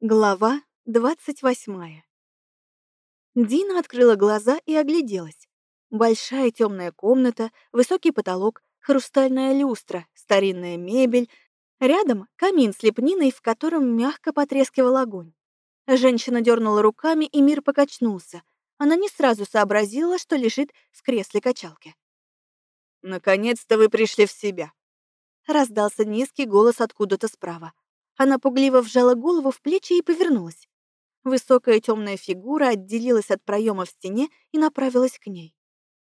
Глава двадцать восьмая. Дина открыла глаза и огляделась. Большая темная комната, высокий потолок, хрустальная люстра, старинная мебель. Рядом камин с лепниной, в котором мягко потрескивал огонь. Женщина дернула руками, и мир покачнулся. Она не сразу сообразила, что лежит в кресле качалки. «Наконец-то вы пришли в себя!» Раздался низкий голос откуда-то справа. Она пугливо вжала голову в плечи и повернулась. Высокая темная фигура отделилась от проема в стене и направилась к ней.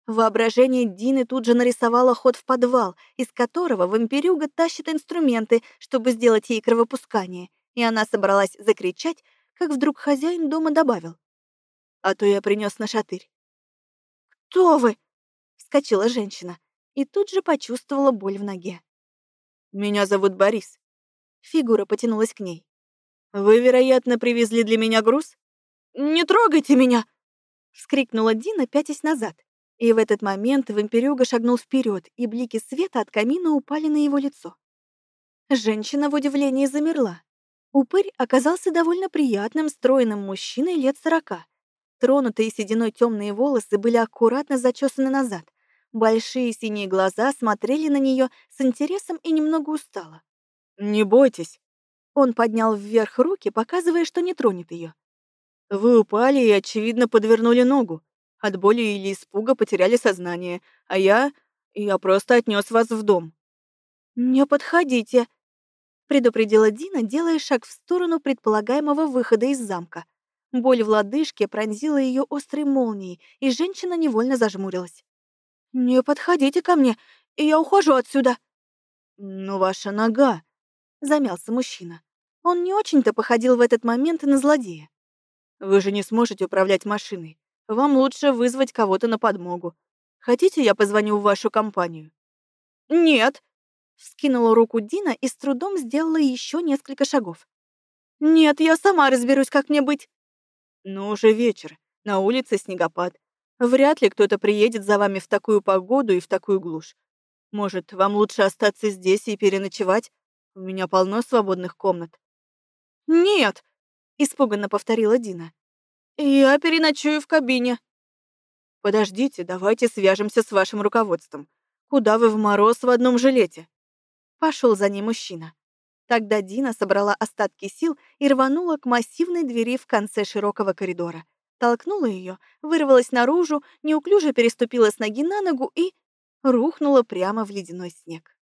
Воображение Дины тут же нарисовало ход в подвал, из которого вампирюга тащит инструменты, чтобы сделать ей кровопускание, и она собралась закричать, как вдруг хозяин дома добавил. «А то я принес на шатырь». «Кто вы?» — вскочила женщина и тут же почувствовала боль в ноге. «Меня зовут Борис. Фигура потянулась к ней. «Вы, вероятно, привезли для меня груз?» «Не трогайте меня!» — вскрикнула Дина, пятясь назад. И в этот момент вампирюга шагнул вперед, и блики света от камина упали на его лицо. Женщина в удивлении замерла. Упырь оказался довольно приятным, стройным мужчиной лет сорока. Тронутые сединой темные волосы были аккуратно зачесаны назад. Большие синие глаза смотрели на нее с интересом и немного устало. «Не бойтесь». Он поднял вверх руки, показывая, что не тронет ее. «Вы упали и, очевидно, подвернули ногу. От боли или испуга потеряли сознание, а я... я просто отнес вас в дом». «Не подходите», — предупредила Дина, делая шаг в сторону предполагаемого выхода из замка. Боль в лодыжке пронзила ее острой молнией, и женщина невольно зажмурилась. «Не подходите ко мне, и я ухожу отсюда». «Но ваша нога», замялся мужчина. Он не очень-то походил в этот момент на злодея. «Вы же не сможете управлять машиной. Вам лучше вызвать кого-то на подмогу. Хотите, я позвоню в вашу компанию?» «Нет!» — вскинула руку Дина и с трудом сделала еще несколько шагов. «Нет, я сама разберусь, как мне быть». «Ну, уже вечер. На улице снегопад. Вряд ли кто-то приедет за вами в такую погоду и в такую глушь. Может, вам лучше остаться здесь и переночевать? У меня полно свободных комнат. Нет, испуганно повторила Дина. Я переночую в кабине. Подождите, давайте свяжемся с вашим руководством. Куда вы в мороз в одном жилете? Пошел за ней мужчина. Тогда Дина собрала остатки сил и рванула к массивной двери в конце широкого коридора. Толкнула ее, вырвалась наружу, неуклюже переступила с ноги на ногу и рухнула прямо в ледяной снег.